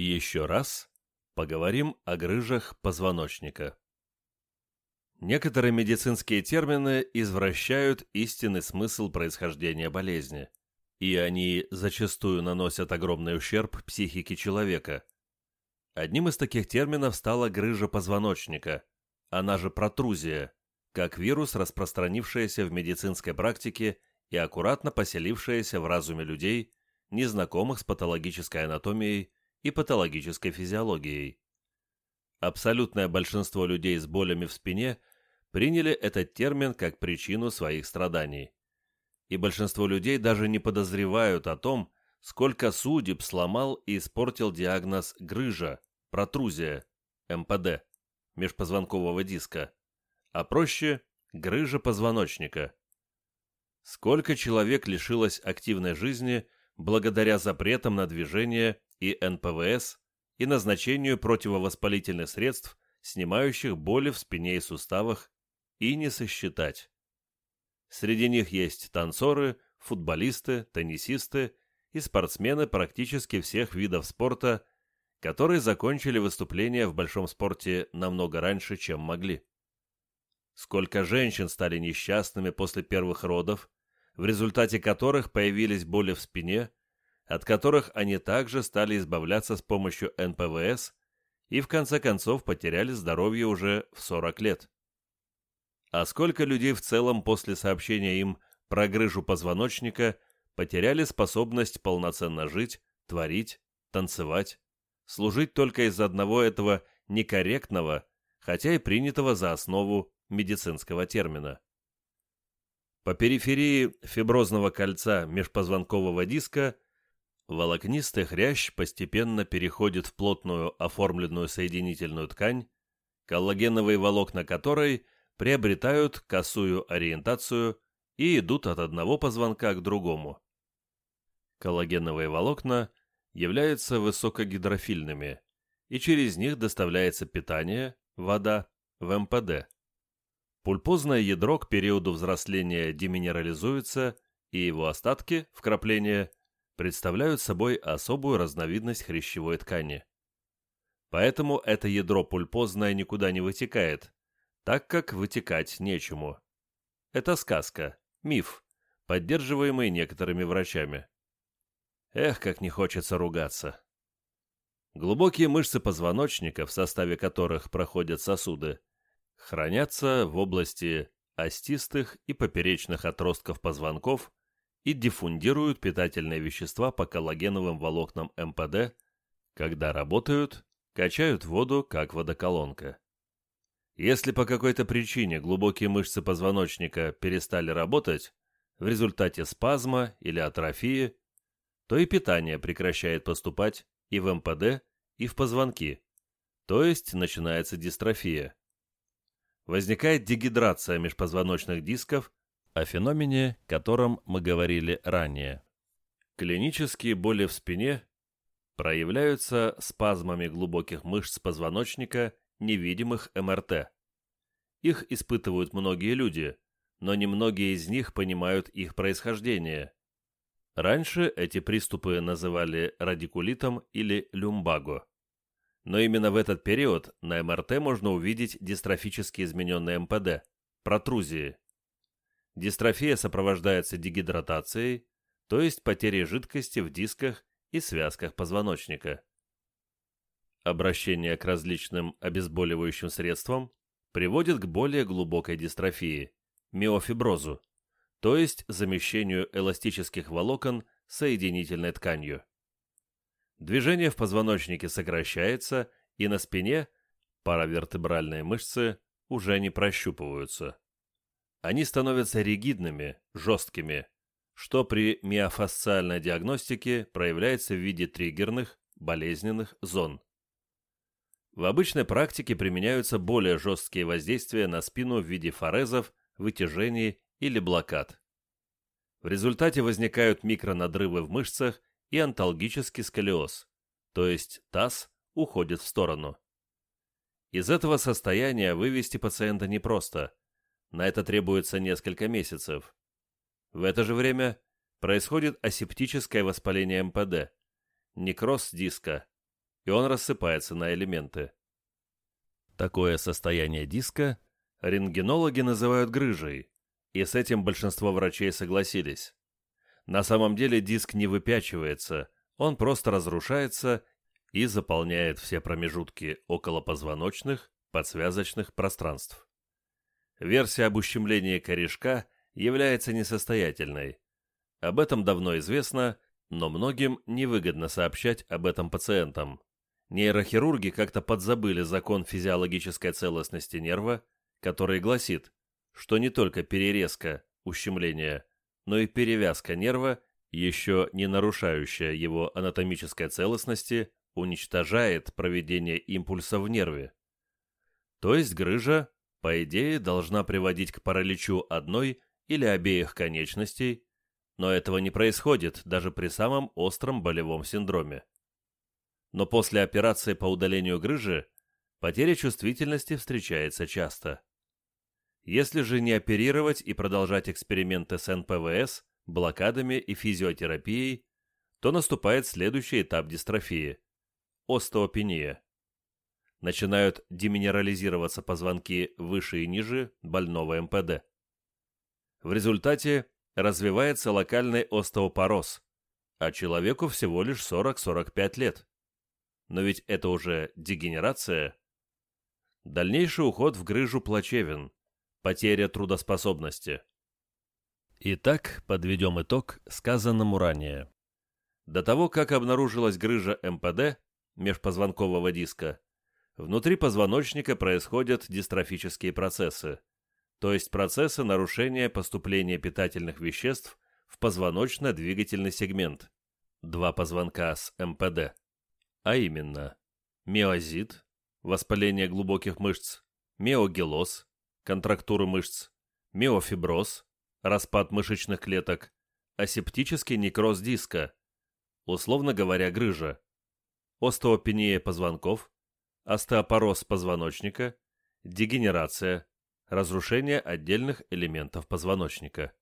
Еще раз поговорим о грыжах позвоночника. Некоторые медицинские термины извращают истинный смысл происхождения болезни, и они зачастую наносят огромный ущерб психике человека. Одним из таких терминов стала грыжа позвоночника, она же протрузия, как вирус, распространившаяся в медицинской практике и аккуратно поселившаяся в разуме людей, незнакомых с патологической анатомией и патологической физиологией. Абсолютное большинство людей с болями в спине приняли этот термин как причину своих страданий. И большинство людей даже не подозревают о том, сколько судеб сломал и испортил диагноз грыжа, протрузия, МПД, межпозвонкового диска, а проще – грыжа позвоночника. Сколько человек лишилось активной жизни благодаря запретам на движение и НПВС и назначению противовоспалительных средств, снимающих боли в спине и суставах, и не сосчитать. Среди них есть танцоры, футболисты, теннисисты и спортсмены практически всех видов спорта, которые закончили выступления в большом спорте намного раньше, чем могли. Сколько женщин стали несчастными после первых родов, в результате которых появились боли в спине, от которых они также стали избавляться с помощью НПВС и в конце концов потеряли здоровье уже в 40 лет. А сколько людей в целом после сообщения им про грыжу позвоночника потеряли способность полноценно жить, творить, танцевать, служить только из одного этого некорректного, хотя и принятого за основу медицинского термина. По периферии фиброзного кольца межпозвонкового диска – Волокнистый хрящ постепенно переходит в плотную оформленную соединительную ткань, коллагеновые волокна которой приобретают косую ориентацию и идут от одного позвонка к другому. Коллагеновые волокна являются высокогидрофильными, и через них доставляется питание, вода, в МПД. Пульпозное ядро к периоду взросления деминерализуется, и его остатки, вкрапления, представляют собой особую разновидность хрящевой ткани. Поэтому это ядро пульпозное никуда не вытекает, так как вытекать нечему. Это сказка, миф, поддерживаемый некоторыми врачами. Эх, как не хочется ругаться. Глубокие мышцы позвоночника, в составе которых проходят сосуды, хранятся в области остистых и поперечных отростков позвонков и диффундируют питательные вещества по коллагеновым волокнам МПД, когда работают, качают воду, как водоколонка. Если по какой-то причине глубокие мышцы позвоночника перестали работать, в результате спазма или атрофии, то и питание прекращает поступать и в МПД, и в позвонки, то есть начинается дистрофия. Возникает дегидрация межпозвоночных дисков о феномене, котором мы говорили ранее. Клинические боли в спине проявляются спазмами глубоких мышц позвоночника, невидимых МРТ. Их испытывают многие люди, но немногие из них понимают их происхождение. Раньше эти приступы называли радикулитом или люмбаго. Но именно в этот период на МРТ можно увидеть дистрофически измененные МПД, протрузии. Дистрофия сопровождается дегидратацией, то есть потерей жидкости в дисках и связках позвоночника. Обращение к различным обезболивающим средствам приводит к более глубокой дистрофии – миофиброзу, то есть замещению эластических волокон соединительной тканью. Движение в позвоночнике сокращается, и на спине паравертебральные мышцы уже не прощупываются они становятся ригидными, жесткими, что при миофасциальной диагностике проявляется в виде триггерных, болезненных зон. В обычной практике применяются более жесткие воздействия на спину в виде форезов, вытяжений или блокад. В результате возникают микронадрывы в мышцах и анталгический сколиоз, то есть таз уходит в сторону. Из этого состояния вывести пациента непросто, на это требуется несколько месяцев. В это же время происходит асептическое воспаление МПД, некроз диска, и он рассыпается на элементы. Такое состояние диска рентгенологи называют грыжей, и с этим большинство врачей согласились. На самом деле диск не выпячивается, он просто разрушается и заполняет все промежутки околопозвоночных, подсвязочных пространств. Версия об ущемлении корешка является несостоятельной. Об этом давно известно, но многим невыгодно сообщать об этом пациентам. Нейрохирурги как-то подзабыли закон физиологической целостности нерва, который гласит, что не только перерезка, ущемление, но и перевязка нерва, еще не нарушающая его анатомической целостности, уничтожает проведение импульса в нерве. То есть грыжа, по идее, должна приводить к параличу одной или обеих конечностей, но этого не происходит даже при самом остром болевом синдроме. Но после операции по удалению грыжи потеря чувствительности встречается часто. Если же не оперировать и продолжать эксперименты с НПВС, блокадами и физиотерапией, то наступает следующий этап дистрофии – остеопения. Начинают деминерализироваться позвонки выше и ниже больного МПД. В результате развивается локальный остеопороз, а человеку всего лишь 40-45 лет. Но ведь это уже дегенерация. Дальнейший уход в грыжу плачевен, потеря трудоспособности. Итак, подведем итог сказанному ранее. До того, как обнаружилась грыжа МПД, межпозвонкового диска, внутри позвоночника происходят дистрофические процессы, то есть процессы нарушения поступления питательных веществ в позвоночно-двигательный сегмент, два позвонка с МПД, а именно миозит, воспаление глубоких мышц, миогелоз, контрактуры мышц, миофиброз, распад мышечных клеток, асептический некроз диска, условно говоря, грыжа, остеопения позвонков, остеопороз позвоночника, дегенерация, разрушение отдельных элементов позвоночника.